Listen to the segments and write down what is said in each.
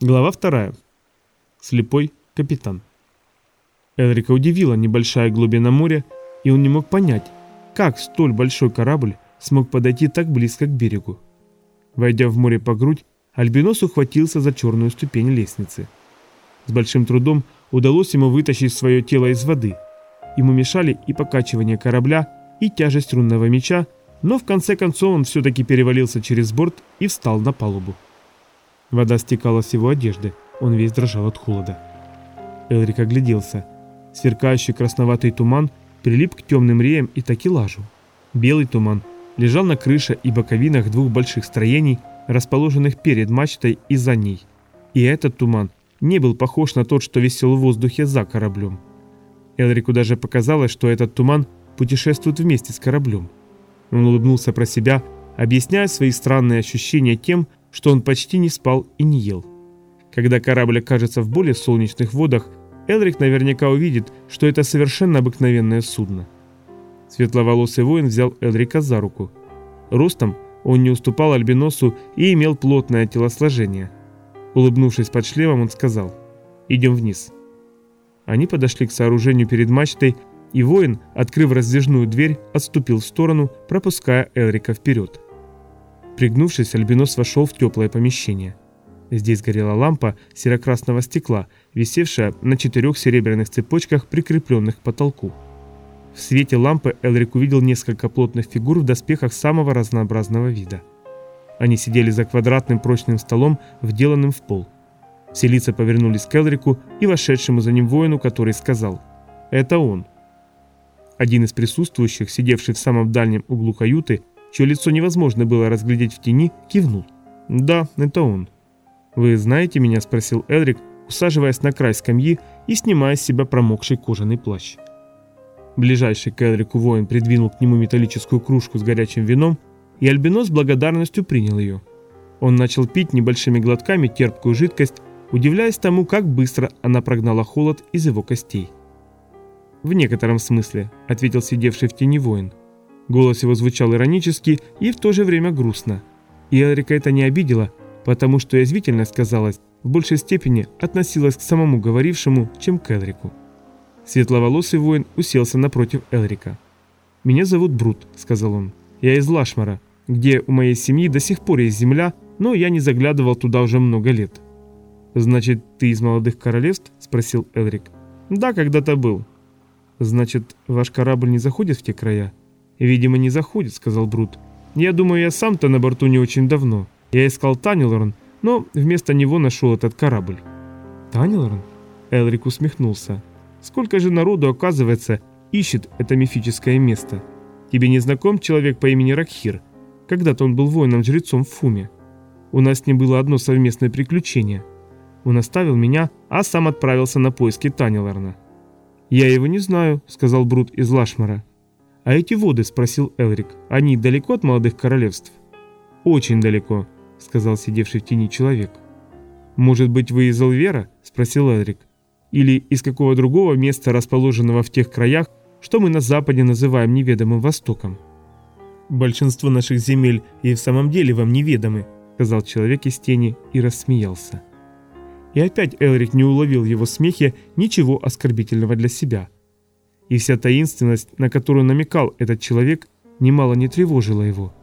Глава вторая. Слепой капитан. Элрика удивила небольшая глубина моря, и он не мог понять, как столь большой корабль смог подойти так близко к берегу. Войдя в море по грудь, Альбинос ухватился за черную ступень лестницы. С большим трудом удалось ему вытащить свое тело из воды. Ему мешали и покачивание корабля, и тяжесть рунного меча, но в конце концов он все-таки перевалился через борт и встал на палубу. Вода стекала с его одежды, он весь дрожал от холода. Элрик огляделся. Сверкающий красноватый туман прилип к темным реям и такелажу. Белый туман лежал на крыше и боковинах двух больших строений, расположенных перед мачтой и за ней. И этот туман не был похож на тот, что висел в воздухе за кораблем. Элрику даже показалось, что этот туман путешествует вместе с кораблем. Он улыбнулся про себя, объясняя свои странные ощущения тем, что он почти не спал и не ел. Когда корабль окажется в более солнечных водах, Элрик наверняка увидит, что это совершенно обыкновенное судно. Светловолосый воин взял Элрика за руку. Ростом он не уступал Альбиносу и имел плотное телосложение. Улыбнувшись под шлемом, он сказал «Идем вниз». Они подошли к сооружению перед мачтой, и воин, открыв раздвижную дверь, отступил в сторону, пропуская Элрика вперед. Пригнувшись, Альбинос вошел в теплое помещение. Здесь горела лампа серо-красного стекла, висевшая на четырех серебряных цепочках, прикрепленных к потолку. В свете лампы Элрик увидел несколько плотных фигур в доспехах самого разнообразного вида. Они сидели за квадратным прочным столом, вделанным в пол. Все лица повернулись к Элрику и вошедшему за ним воину, который сказал «Это он». Один из присутствующих, сидевший в самом дальнем углу каюты, чье лицо невозможно было разглядеть в тени, кивнул. «Да, это он». «Вы знаете меня?» – спросил Элрик, усаживаясь на край скамьи и снимая с себя промокший кожаный плащ. Ближайший к Элрику воин придвинул к нему металлическую кружку с горячим вином, и Альбинос с благодарностью принял ее. Он начал пить небольшими глотками терпкую жидкость, удивляясь тому, как быстро она прогнала холод из его костей. «В некотором смысле», – ответил сидевший в тени воин. Голос его звучал иронически и в то же время грустно. И Элрика это не обидело, потому что язвительность, казалось, в большей степени относилась к самому говорившему, чем к Элрику. Светловолосый воин уселся напротив Элрика. «Меня зовут Брут», — сказал он. «Я из Лашмара, где у моей семьи до сих пор есть земля, но я не заглядывал туда уже много лет». «Значит, ты из молодых королевств?» — спросил Элрик. «Да, когда-то был». «Значит, ваш корабль не заходит в те края?» «Видимо, не заходит», — сказал Брут. «Я думаю, я сам-то на борту не очень давно. Я искал Танилорн, но вместо него нашел этот корабль». «Танилорн?» Элрик усмехнулся. «Сколько же народу, оказывается, ищет это мифическое место? Тебе не знаком человек по имени Ракхир? Когда-то он был воином-жрецом в Фуме. У нас с ним было одно совместное приключение. Он оставил меня, а сам отправился на поиски Танилорна». «Я его не знаю», — сказал Брут из Лашмара. «А эти воды?» – спросил Элрик. «Они далеко от молодых королевств?» «Очень далеко», – сказал сидевший в тени человек. «Может быть, вы из Элвера?» – спросил Элрик. «Или из какого другого места, расположенного в тех краях, что мы на Западе называем неведомым Востоком?» «Большинство наших земель и в самом деле вам неведомы», – сказал человек из тени и рассмеялся. И опять Элрик не уловил в его смехе ничего оскорбительного для себя – и вся таинственность, на которую намекал этот человек, немало не тревожила его.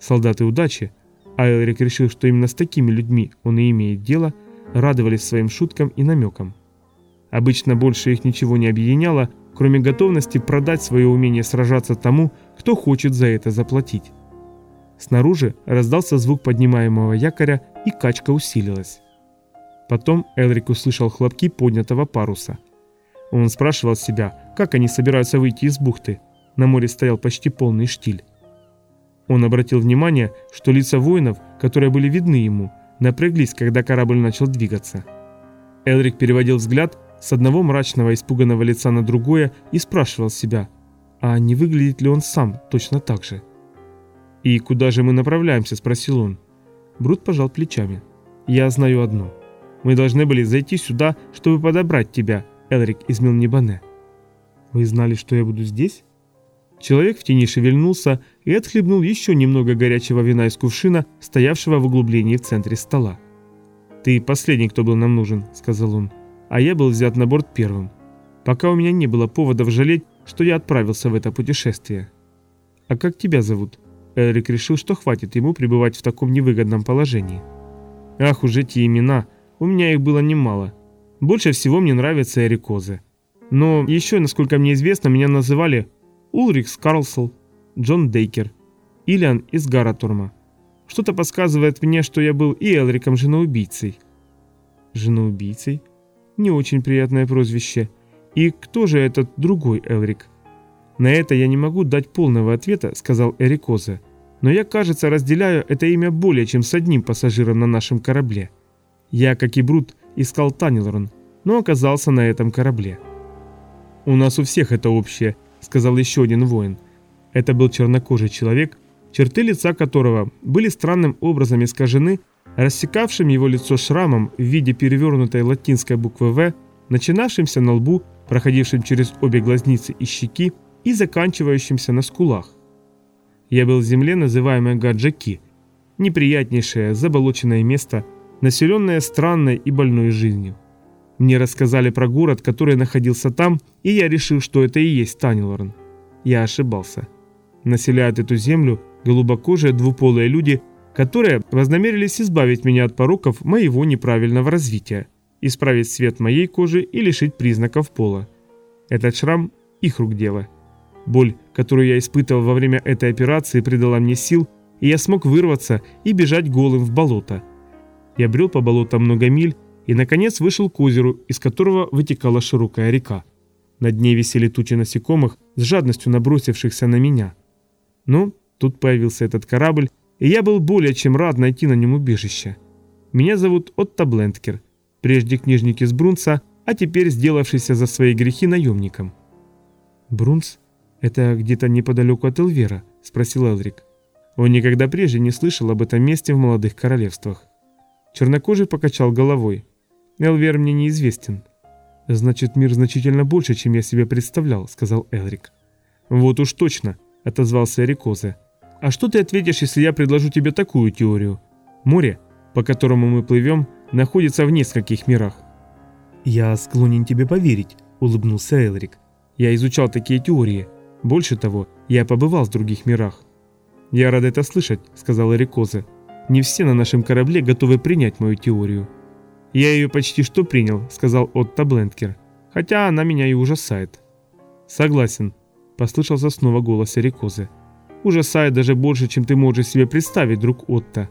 Солдаты удачи, а Элрик решил, что именно с такими людьми он и имеет дело, радовались своим шуткам и намекам. Обычно больше их ничего не объединяло, кроме готовности продать свое умение сражаться тому, кто хочет за это заплатить. Снаружи раздался звук поднимаемого якоря, и качка усилилась. Потом Элрик услышал хлопки поднятого паруса. Он спрашивал себя, как они собираются выйти из бухты. На море стоял почти полный штиль. Он обратил внимание, что лица воинов, которые были видны ему, напряглись, когда корабль начал двигаться. Элрик переводил взгляд с одного мрачного испуганного лица на другое и спрашивал себя, а не выглядит ли он сам точно так же. «И куда же мы направляемся?» – спросил он. Брут пожал плечами. «Я знаю одно. Мы должны были зайти сюда, чтобы подобрать тебя, Элрик из Милнибане. Вы знали, что я буду здесь? Человек в тени шевельнулся и отхлебнул еще немного горячего вина из кувшина, стоявшего в углублении в центре стола. «Ты последний, кто был нам нужен», — сказал он, — «а я был взят на борт первым. Пока у меня не было поводов жалеть, что я отправился в это путешествие». «А как тебя зовут?» Эрик решил, что хватит ему пребывать в таком невыгодном положении. «Ах уж эти имена, у меня их было немало. Больше всего мне нравится Эрикозе. Но еще, насколько мне известно, меня называли Улрих Скарлсел, Джон Дейкер, Ильян из Гаратурма. Что-то подсказывает мне, что я был и Элриком женоубийцей. Женоубийцей? Не очень приятное прозвище. И кто же этот другой Элрик? На это я не могу дать полного ответа, сказал Эрикозе. Но я, кажется, разделяю это имя более чем с одним пассажиром на нашем корабле. Я, как и Брут, искал Танилрон, но оказался на этом корабле. «У нас у всех это общее», — сказал еще один воин. Это был чернокожий человек, черты лица которого были странным образом искажены, рассекавшим его лицо шрамом в виде перевернутой латинской буквы «В», начинавшимся на лбу, проходившим через обе глазницы и щеки и заканчивающимся на скулах. Я был в земле, называемой Гаджаки, неприятнейшее заболоченное место, населенное странной и больной жизнью. Мне рассказали про город, который находился там, и я решил, что это и есть Танилорн. Я ошибался. Населяют эту землю голубокожие двуполые люди, которые вознамерились избавить меня от пороков моего неправильного развития, исправить цвет моей кожи и лишить признаков пола. Этот шрам – их рук дело. Боль, которую я испытывал во время этой операции, придала мне сил, и я смог вырваться и бежать голым в болото. Я брел по болотам много миль и, наконец, вышел к озеру, из которого вытекала широкая река. Над ней висели тучи насекомых, с жадностью набросившихся на меня. Ну, тут появился этот корабль, и я был более чем рад найти на нем убежище. Меня зовут Отто Блендкер, прежде книжник из Брунца, а теперь сделавшийся за свои грехи наемником. «Брунц? Это где-то неподалеку от Элвера?» – спросил Элрик. Он никогда прежде не слышал об этом месте в молодых королевствах. Чернокожий покачал головой. «Элвер мне неизвестен». «Значит, мир значительно больше, чем я себе представлял», — сказал Элрик. «Вот уж точно», — отозвался Эрикозе. «А что ты ответишь, если я предложу тебе такую теорию? Море, по которому мы плывем, находится в нескольких мирах». «Я склонен тебе поверить», — улыбнулся Элрик. «Я изучал такие теории. Больше того, я побывал в других мирах». «Я рад это слышать», — сказал Эрикозе. Не все на нашем корабле готовы принять мою теорию. Я ее почти что принял, сказал Отто Блендкер. Хотя она меня и ужасает. Согласен, послышался снова голос Эрикозы. Ужасает даже больше, чем ты можешь себе представить, друг Отто.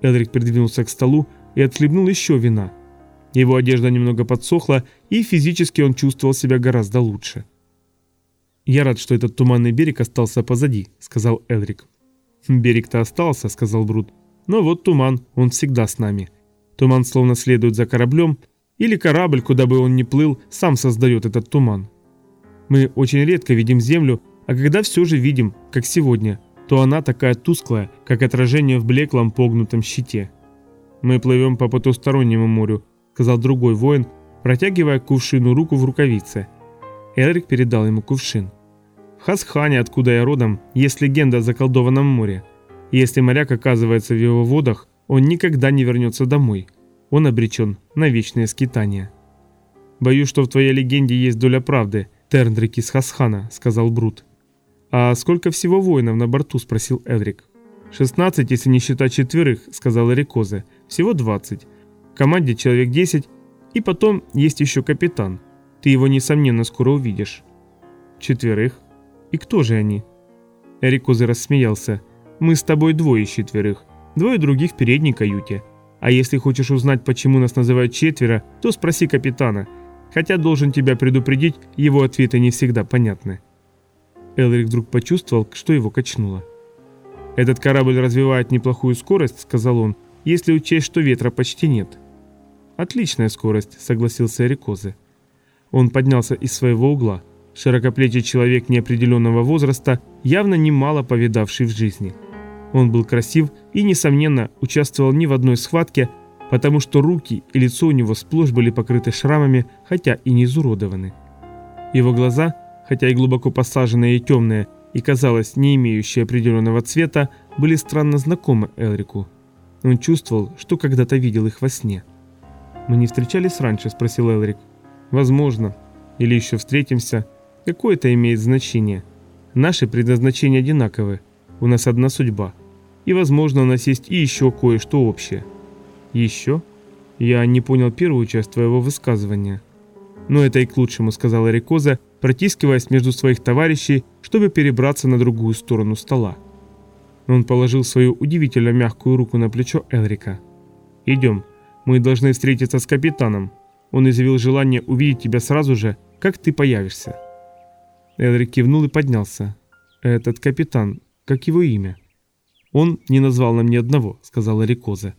Элрик придвинулся к столу и отхлебнул еще вина. Его одежда немного подсохла, и физически он чувствовал себя гораздо лучше. «Я рад, что этот туманный берег остался позади», — сказал Элрик. «Берег-то остался», — сказал Брут. Но вот туман, он всегда с нами. Туман словно следует за кораблем, или корабль, куда бы он ни плыл, сам создает этот туман. Мы очень редко видим Землю, а когда все же видим, как сегодня, то она такая тусклая, как отражение в блеклом погнутом щите. «Мы плывем по потустороннему морю», — сказал другой воин, протягивая кувшину руку в рукавице. Элрик передал ему кувшин. Хасхане, откуда я родом, есть легенда о заколдованном море. Если моряк оказывается в его водах, он никогда не вернется домой. Он обречен на вечное скитание. «Боюсь, что в твоей легенде есть доля правды, Терндрик из Хасхана», — сказал Брут. «А сколько всего воинов на борту?» — спросил Эдрик. «16, если не считать четверых», — сказал Эрикозе. «Всего 20. В команде человек 10, и потом есть еще капитан. Ты его, несомненно, скоро увидишь». «Четверых? И кто же они?» Эрикозе рассмеялся. Мы с тобой двое четверых, двое других в передней каюте. А если хочешь узнать, почему нас называют четверо, то спроси капитана. Хотя должен тебя предупредить, его ответы не всегда понятны. Элрик вдруг почувствовал, что его качнуло. «Этот корабль развивает неплохую скорость», — сказал он, — «если учесть, что ветра почти нет». «Отличная скорость», — согласился Эрикозе. Он поднялся из своего угла. Широкоплечий человек неопределенного возраста, явно немало повидавший в жизни. Он был красив и, несомненно, участвовал не в одной схватке, потому что руки и лицо у него сплошь были покрыты шрамами, хотя и не изуродованы. Его глаза, хотя и глубоко посаженные и темные, и, казалось, не имеющие определенного цвета, были странно знакомы Элрику. Он чувствовал, что когда-то видел их во сне. «Мы не встречались раньше?» – спросил Элрик. «Возможно. Или еще встретимся. Какое это имеет значение? Наши предназначения одинаковы. У нас одна судьба. И, возможно, у нас есть и еще кое-что общее». «Еще?» Я не понял первую часть твоего высказывания. Но это и к лучшему, сказала Рикоза, протискиваясь между своих товарищей, чтобы перебраться на другую сторону стола. Он положил свою удивительно мягкую руку на плечо Элрика. «Идем. Мы должны встретиться с капитаном. Он изъявил желание увидеть тебя сразу же, как ты появишься». Элрик кивнул и поднялся. «Этот капитан, как его имя?» «Он не назвал нам ни одного», — сказала Рикоза.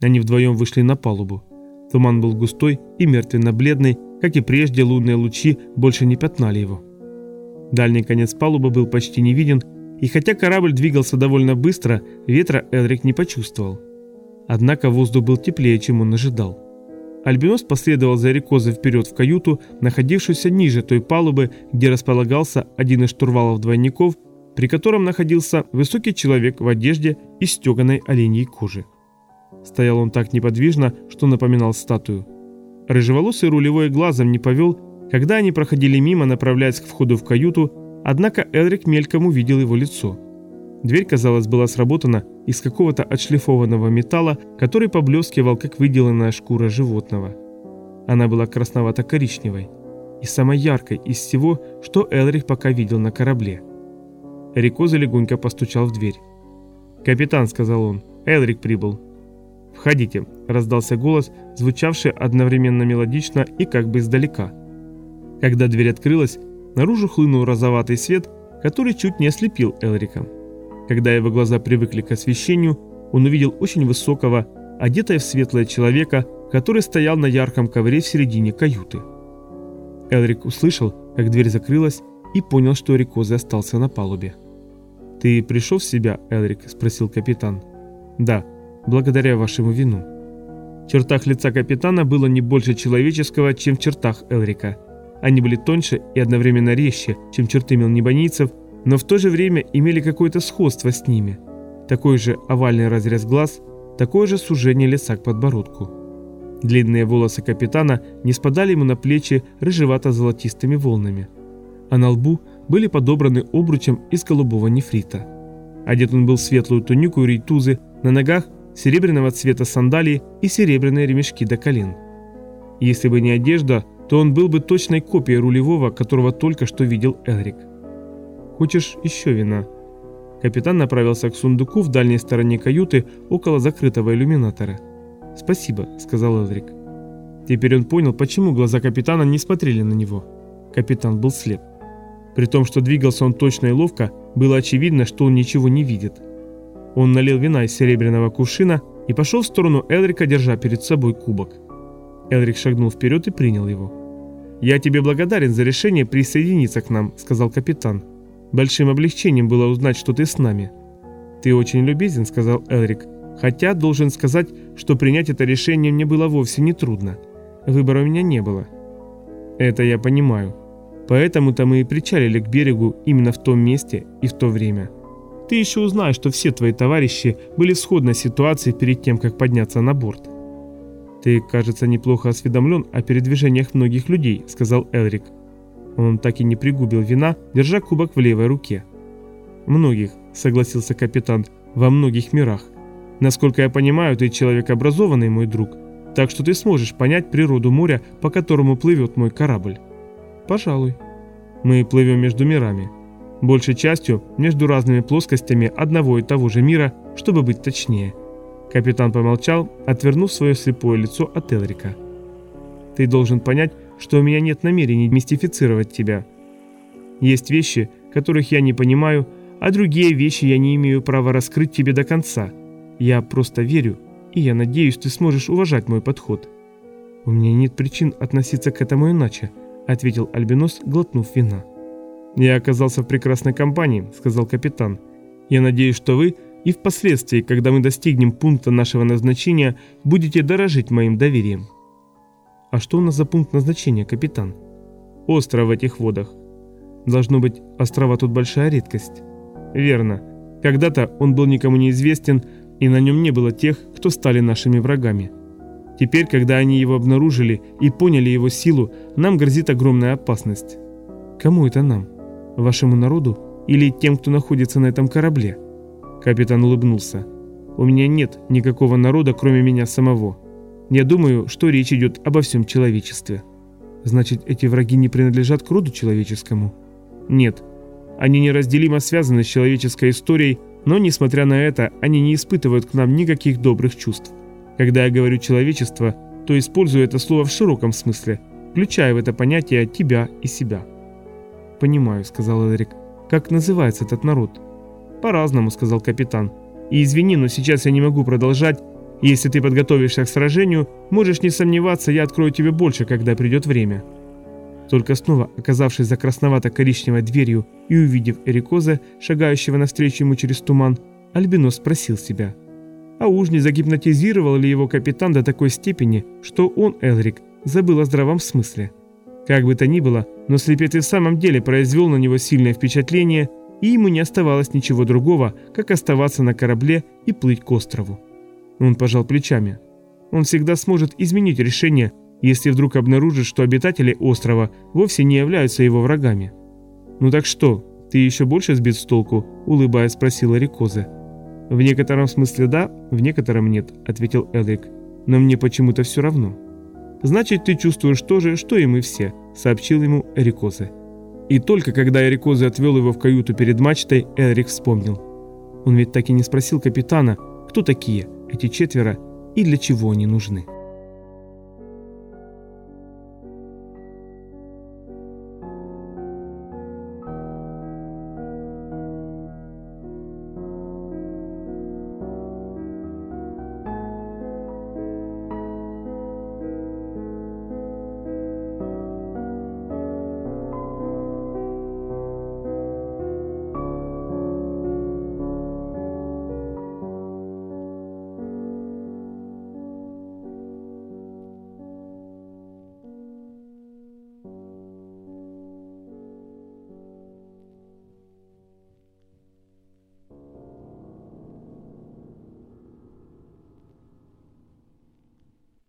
Они вдвоем вышли на палубу. Туман был густой и мертвенно-бледный, как и прежде лунные лучи больше не пятнали его. Дальний конец палубы был почти не виден, и хотя корабль двигался довольно быстро, ветра Элрик не почувствовал. Однако воздух был теплее, чем он ожидал. Альбинос последовал за Рикозой вперед в каюту, находившуюся ниже той палубы, где располагался один из штурвалов двойников, при котором находился высокий человек в одежде из стеганой оленьей кожи. Стоял он так неподвижно, что напоминал статую. Рыжеволосый рулевой глазом не повел, когда они проходили мимо, направляясь к входу в каюту, однако Элрик мельком увидел его лицо. Дверь, казалось, была сработана из какого-то отшлифованного металла, который поблескивал, как выделанная шкура животного. Она была красновато-коричневой и самой яркой из всего, что Элрик пока видел на корабле. Рикоза легонько постучал в дверь. «Капитан», — сказал он, — «Элрик прибыл». «Входите», – раздался голос, звучавший одновременно мелодично и как бы издалека. Когда дверь открылась, наружу хлынул розоватый свет, который чуть не ослепил Элрика. Когда его глаза привыкли к освещению, он увидел очень высокого, одетого в светлое человека, который стоял на ярком ковре в середине каюты. Элрик услышал, как дверь закрылась, и понял, что Рикозы остался на палубе. «Ты пришел в себя, Элрик?» – спросил капитан. «Да», благодаря вашему вину. В чертах лица капитана было не больше человеческого, чем в чертах Элрика. Они были тоньше и одновременно резче, чем черты мелнебонийцев, но в то же время имели какое-то сходство с ними. Такой же овальный разрез глаз, такое же сужение лица к подбородку. Длинные волосы капитана не спадали ему на плечи рыжевато-золотистыми волнами, а на лбу были подобраны обручем из голубого нефрита. Одет он был в светлую тунику и рейтузы, на ногах серебряного цвета сандалии и серебряные ремешки до колен. Если бы не одежда, то он был бы точной копией рулевого, которого только что видел Элрик. «Хочешь еще вина?» Капитан направился к сундуку в дальней стороне каюты около закрытого иллюминатора. «Спасибо», — сказал Элрик. Теперь он понял, почему глаза капитана не смотрели на него. Капитан был слеп. При том, что двигался он точно и ловко, было очевидно, что он ничего не видит. Он налил вина из серебряного кувшина и пошел в сторону Элрика, держа перед собой кубок. Элрик шагнул вперед и принял его. «Я тебе благодарен за решение присоединиться к нам», — сказал капитан. «Большим облегчением было узнать, что ты с нами». «Ты очень любезен», — сказал Элрик. «Хотя должен сказать, что принять это решение мне было вовсе не трудно. Выбора у меня не было». «Это я понимаю. Поэтому-то мы и причалили к берегу именно в том месте и в то время». Ты еще узнаешь, что все твои товарищи были в сходной ситуации перед тем, как подняться на борт. Ты, кажется, неплохо осведомлен о передвижениях многих людей, сказал Элрик. Он так и не пригубил вина, держа кубок в левой руке. Многих, согласился капитан, во многих мирах. Насколько я понимаю, ты человек образованный, мой друг, так что ты сможешь понять природу моря, по которому плывет мой корабль. Пожалуй. Мы плывем между мирами большей частью между разными плоскостями одного и того же мира, чтобы быть точнее. Капитан помолчал, отвернув свое слепое лицо от Элрика. «Ты должен понять, что у меня нет намерений мистифицировать тебя. Есть вещи, которых я не понимаю, а другие вещи я не имею права раскрыть тебе до конца. Я просто верю, и я надеюсь, ты сможешь уважать мой подход». «У меня нет причин относиться к этому иначе», — ответил Альбинос, глотнув вина. «Я оказался в прекрасной компании», — сказал капитан. «Я надеюсь, что вы и впоследствии, когда мы достигнем пункта нашего назначения, будете дорожить моим доверием». «А что у нас за пункт назначения, капитан?» «Остров в этих водах». «Должно быть, острова тут большая редкость». «Верно. Когда-то он был никому неизвестен, и на нем не было тех, кто стали нашими врагами. Теперь, когда они его обнаружили и поняли его силу, нам грозит огромная опасность. Кому это нам? Вашему народу или тем, кто находится на этом корабле? Капитан улыбнулся. У меня нет никакого народа, кроме меня самого. Я думаю, что речь идет обо всем человечестве. Значит, эти враги не принадлежат к роду человеческому? Нет. Они неразделимо связаны с человеческой историей, но, несмотря на это, они не испытывают к нам никаких добрых чувств. Когда я говорю «человечество», то использую это слово в широком смысле, включая в это понятие тебя и себя. «Понимаю», — сказал Эдрик. «Как называется этот народ?» «По-разному», — сказал капитан. «И извини, но сейчас я не могу продолжать. Если ты подготовишься к сражению, можешь не сомневаться, я открою тебе больше, когда придет время». Только снова, оказавшись за красновато-коричневой дверью и увидев Эрикоза, шагающего навстречу ему через туман, Альбинос спросил себя. А уж не загипнотизировал ли его капитан до такой степени, что он, Элрик, забыл о здравом смысле? Как бы то ни было, но слепец и в самом деле произвел на него сильное впечатление, и ему не оставалось ничего другого, как оставаться на корабле и плыть к острову. Он пожал плечами. Он всегда сможет изменить решение, если вдруг обнаружит, что обитатели острова вовсе не являются его врагами. «Ну так что, ты еще больше сбит с толку?» – улыбаясь спросила Рикозе. «В некотором смысле да, в некотором нет», – ответил Элрик. «Но мне почему-то все равно». «Значит, ты чувствуешь то же, что и мы все», – сообщил ему Эрикозе. И только когда Эрикозе отвел его в каюту перед мачтой, Элрик вспомнил. Он ведь так и не спросил капитана, кто такие эти четверо и для чего они нужны.